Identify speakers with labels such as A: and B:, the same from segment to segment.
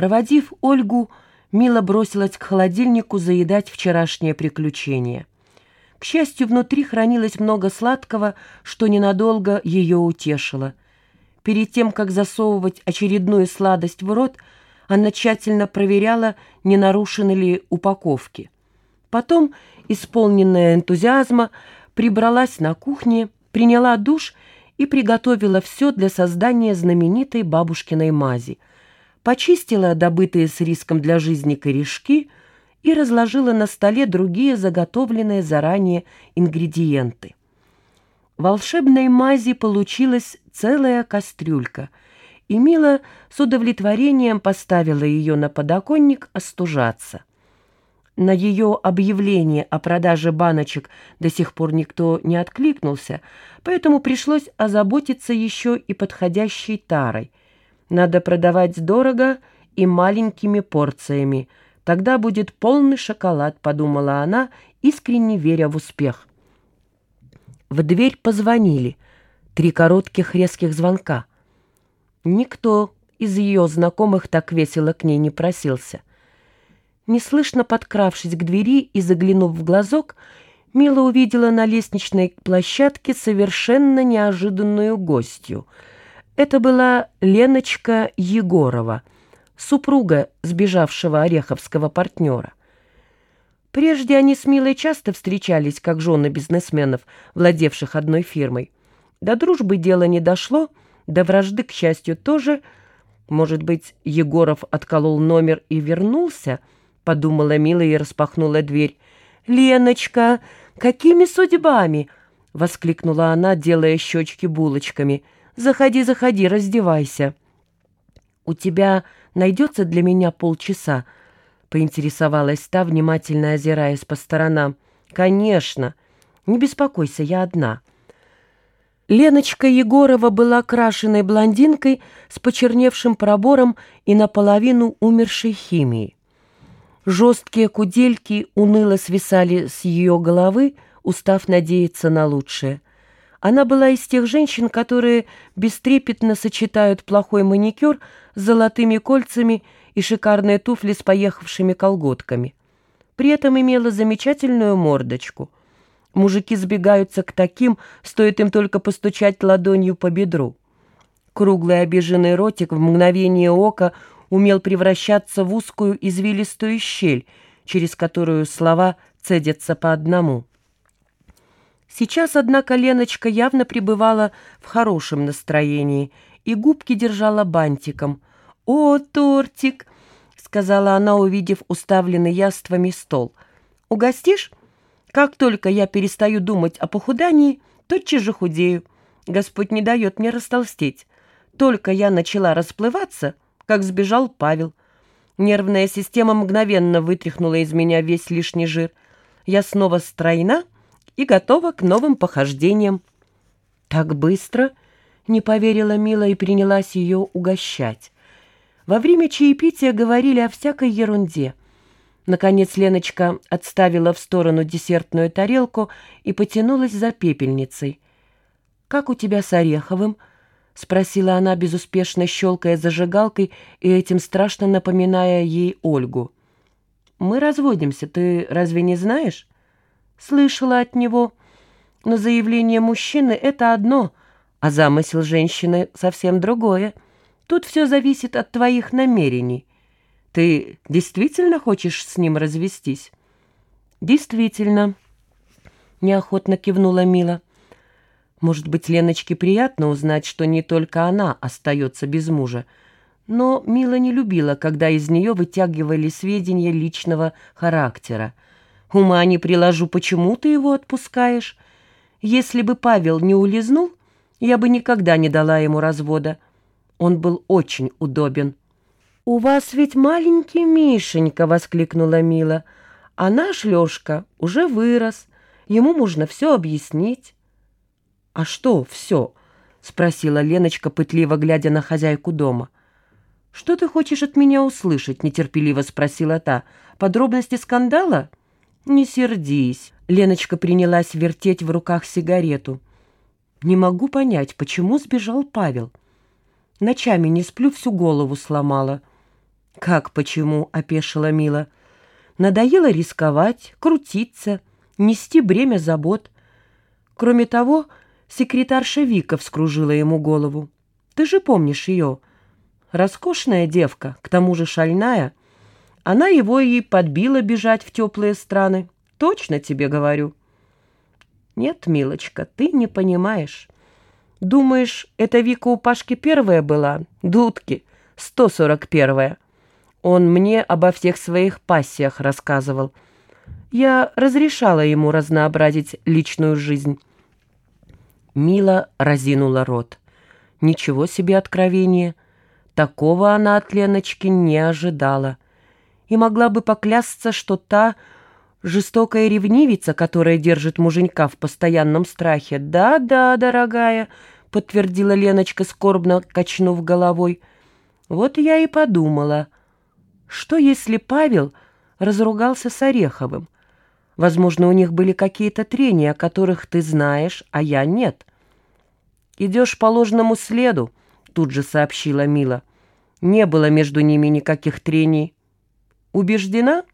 A: Проводив Ольгу, Мила бросилась к холодильнику заедать вчерашнее приключение. К счастью, внутри хранилось много сладкого, что ненадолго ее утешило. Перед тем, как засовывать очередную сладость в рот, она тщательно проверяла, не нарушены ли упаковки. Потом, исполненная энтузиазма, прибралась на кухне, приняла душ и приготовила все для создания знаменитой бабушкиной мази. Почистила добытые с риском для жизни корешки и разложила на столе другие заготовленные заранее ингредиенты. Волшебной мази получилась целая кастрюлька, и Мила с удовлетворением поставила ее на подоконник остужаться. На ее объявление о продаже баночек до сих пор никто не откликнулся, поэтому пришлось озаботиться еще и подходящей тарой. Надо продавать дорого и маленькими порциями. Тогда будет полный шоколад, подумала она, искренне веря в успех. В дверь позвонили. Три коротких резких звонка. Никто из ее знакомых так весело к ней не просился. Неслышно подкравшись к двери и заглянув в глазок, Мила увидела на лестничной площадке совершенно неожиданную гостью. Это была Леночка Егорова, супруга сбежавшего ореховского партнера. Прежде они с Милой часто встречались, как жены бизнесменов, владевших одной фирмой. До дружбы дело не дошло, до вражды, к счастью, тоже. Может быть, Егоров отколол номер и вернулся —— подумала Мила и распахнула дверь. «Леночка, какими судьбами?» — воскликнула она, делая щечки булочками. «Заходи, заходи, раздевайся». «У тебя найдется для меня полчаса?» — поинтересовалась та, внимательно озираясь по сторонам. «Конечно. Не беспокойся, я одна». Леночка Егорова была крашеной блондинкой с почерневшим пробором и наполовину умершей химией. Жесткие кудельки уныло свисали с ее головы, устав надеяться на лучшее. Она была из тех женщин, которые бестрепетно сочетают плохой маникюр с золотыми кольцами и шикарные туфли с поехавшими колготками. При этом имела замечательную мордочку. Мужики сбегаются к таким, стоит им только постучать ладонью по бедру. Круглый обиженный ротик в мгновение ока умел превращаться в узкую извилистую щель, через которую слова цедятся по одному. Сейчас, однако, Леночка явно пребывала в хорошем настроении и губки держала бантиком. «О, тортик!» — сказала она, увидев уставленный яствами стол. «Угостишь? Как только я перестаю думать о похудании, тотчас же худею. Господь не дает мне растолстеть. Только я начала расплываться — как сбежал Павел. Нервная система мгновенно вытряхнула из меня весь лишний жир. Я снова стройна и готова к новым похождениям. «Так быстро?» — не поверила Мила и принялась ее угощать. Во время чаепития говорили о всякой ерунде. Наконец Леночка отставила в сторону десертную тарелку и потянулась за пепельницей. «Как у тебя с Ореховым?» — спросила она, безуспешно щелкая зажигалкой и этим страшно напоминая ей Ольгу. «Мы разводимся, ты разве не знаешь?» «Слышала от него. Но заявление мужчины — это одно, а замысел женщины — совсем другое. Тут все зависит от твоих намерений. Ты действительно хочешь с ним развестись?» «Действительно», — неохотно кивнула Мила. Может быть, Леночке приятно узнать, что не только она остается без мужа. Но Мила не любила, когда из нее вытягивали сведения личного характера. «Ума не приложу, почему ты его отпускаешь? Если бы Павел не улизнул, я бы никогда не дала ему развода. Он был очень удобен». «У вас ведь маленький Мишенька!» — воскликнула Мила. «А наш Лёшка уже вырос, ему можно все объяснить». «А что все?» — спросила Леночка, пытливо глядя на хозяйку дома. «Что ты хочешь от меня услышать?» — нетерпеливо спросила та. «Подробности скандала?» «Не сердись». Леночка принялась вертеть в руках сигарету. «Не могу понять, почему сбежал Павел. Ночами не сплю, всю голову сломала. «Как почему?» — опешила Мила. «Надоело рисковать, крутиться, нести бремя забот. Кроме того, секретарша Вика вскружила ему голову. Ты же помнишь ее. Роскошная девка, к тому же шальная. Она его и подбила бежать в теплые страны. Точно тебе говорю». «Нет, милочка, ты не понимаешь. Думаешь, это Вика у Пашки первая была? Дудки, 141-я. Он мне обо всех своих пассиях рассказывал. Я разрешала ему разнообразить личную жизнь». Мила разинула рот. Ничего себе откровение. Такого она от Леночки не ожидала. И могла бы поклясться, что та жестокая ревнивица, которая держит муженька в постоянном страхе. «Да-да, дорогая», — подтвердила Леночка, скорбно качнув головой. «Вот я и подумала, что если Павел разругался с Ореховым? Возможно, у них были какие-то трения, о которых ты знаешь, а я нет». «Идешь по ложному следу», — тут же сообщила Мила. «Не было между ними никаких трений». «Убеждена?»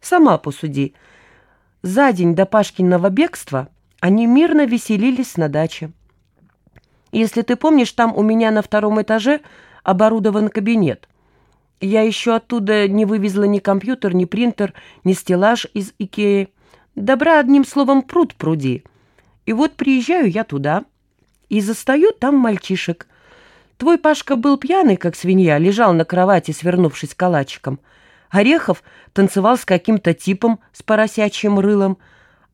A: «Сама посуди. За день до Пашкиного бегства они мирно веселились на даче. Если ты помнишь, там у меня на втором этаже оборудован кабинет. Я еще оттуда не вывезла ни компьютер, ни принтер, ни стеллаж из Икеи. Добра, одним словом, пруд пруди. И вот приезжаю я туда» и застаю там мальчишек. Твой Пашка был пьяный, как свинья, лежал на кровати, свернувшись калачиком. Орехов танцевал с каким-то типом с поросячьим рылом,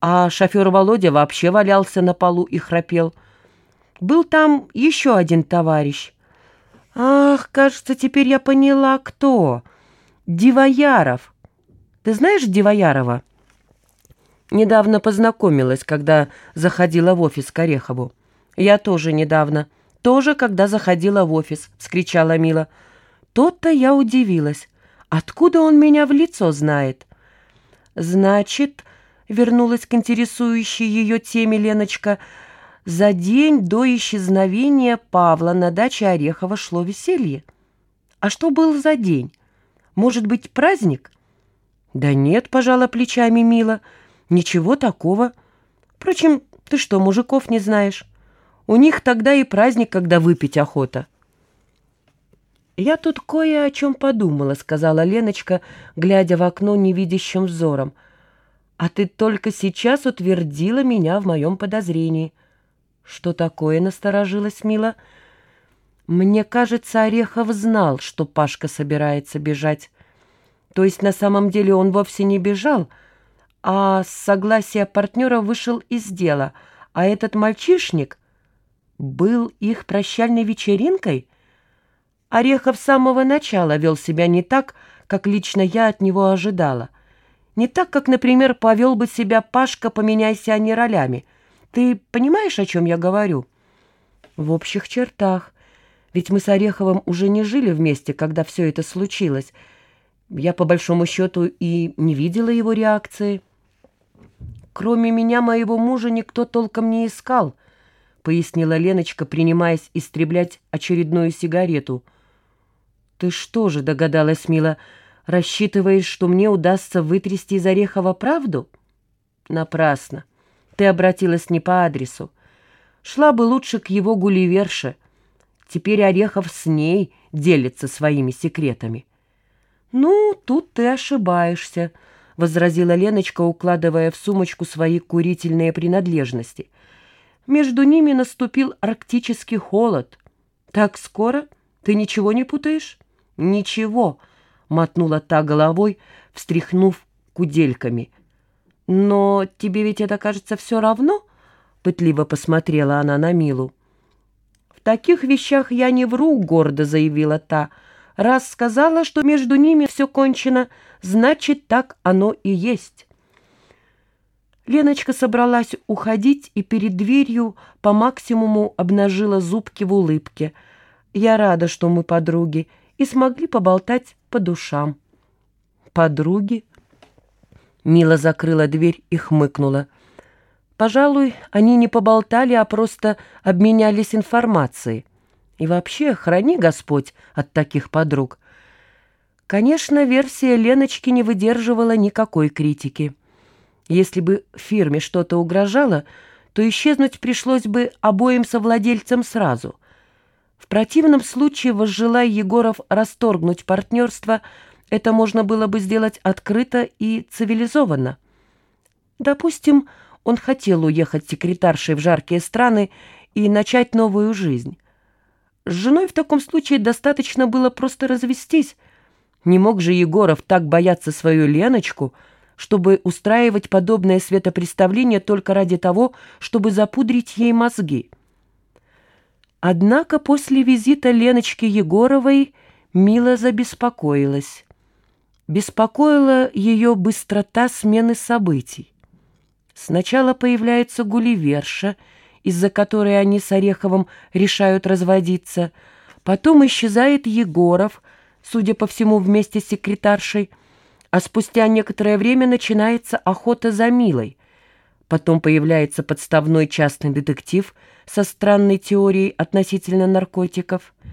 A: а шофер Володя вообще валялся на полу и храпел. Был там еще один товарищ. Ах, кажется, теперь я поняла, кто. Дивояров. Ты знаешь Дивоярова? Недавно познакомилась, когда заходила в офис к Орехову. «Я тоже недавно. Тоже, когда заходила в офис», — вскричала Мила. «То-то я удивилась. Откуда он меня в лицо знает?» «Значит...» — вернулась к интересующей ее теме Леночка. «За день до исчезновения Павла на даче Орехова шло веселье. А что был за день? Может быть, праздник?» «Да нет», — пожала плечами Мила. «Ничего такого. Впрочем, ты что, мужиков не знаешь?» У них тогда и праздник, когда выпить охота. «Я тут кое о чем подумала», — сказала Леночка, глядя в окно невидящим взором. «А ты только сейчас утвердила меня в моем подозрении». «Что такое?» — насторожилась Мила. «Мне кажется, Орехов знал, что Пашка собирается бежать. То есть на самом деле он вовсе не бежал, а с согласия партнера вышел из дела, а этот мальчишник...» был их прощальной вечеринкой? Орехов с самого начала вел себя не так, как лично я от него ожидала. Не так, как, например, повел бы себя Пашка, поменяйся они ролями. Ты понимаешь, о чем я говорю? В общих чертах. Ведь мы с Ореховым уже не жили вместе, когда все это случилось. Я, по большому счету, и не видела его реакции. Кроме меня, моего мужа никто толком не искал — пояснила Леночка, принимаясь истреблять очередную сигарету. «Ты что же, — догадалась Мила, — рассчитываешь, что мне удастся вытрясти из Орехова правду?» «Напрасно. Ты обратилась не по адресу. Шла бы лучше к его гулливерше. Теперь Орехов с ней делится своими секретами». «Ну, тут ты ошибаешься», — возразила Леночка, укладывая в сумочку свои курительные принадлежности — между ними наступил арктический холод. «Так скоро? Ты ничего не путаешь?» «Ничего», — мотнула та головой, встряхнув кудельками. «Но тебе ведь это кажется все равно?» — пытливо посмотрела она на Милу. «В таких вещах я не вру», — гордо заявила та. «Раз сказала, что между ними все кончено, значит, так оно и есть». Леночка собралась уходить и перед дверью по максимуму обнажила зубки в улыбке. «Я рада, что мы подруги, и смогли поболтать по душам». «Подруги?» Мила закрыла дверь и хмыкнула. «Пожалуй, они не поболтали, а просто обменялись информацией. И вообще, храни Господь от таких подруг. Конечно, версия Леночки не выдерживала никакой критики. Если бы фирме что-то угрожало, то исчезнуть пришлось бы обоим совладельцам сразу. В противном случае, возжелая Егоров расторгнуть партнерство, это можно было бы сделать открыто и цивилизованно. Допустим, он хотел уехать секретаршей в жаркие страны и начать новую жизнь. С женой в таком случае достаточно было просто развестись. Не мог же Егоров так бояться свою Леночку, чтобы устраивать подобное светопреставление только ради того, чтобы запудрить ей мозги. Однако после визита Леночки Егоровой Мила забеспокоилась. Беспокоила ее быстрота смены событий. Сначала появляется Гулливерша, из-за которой они с Ореховым решают разводиться. Потом исчезает Егоров, судя по всему, вместе с секретаршей. А спустя некоторое время начинается охота за Милой. Потом появляется подставной частный детектив со странной теорией относительно наркотиков –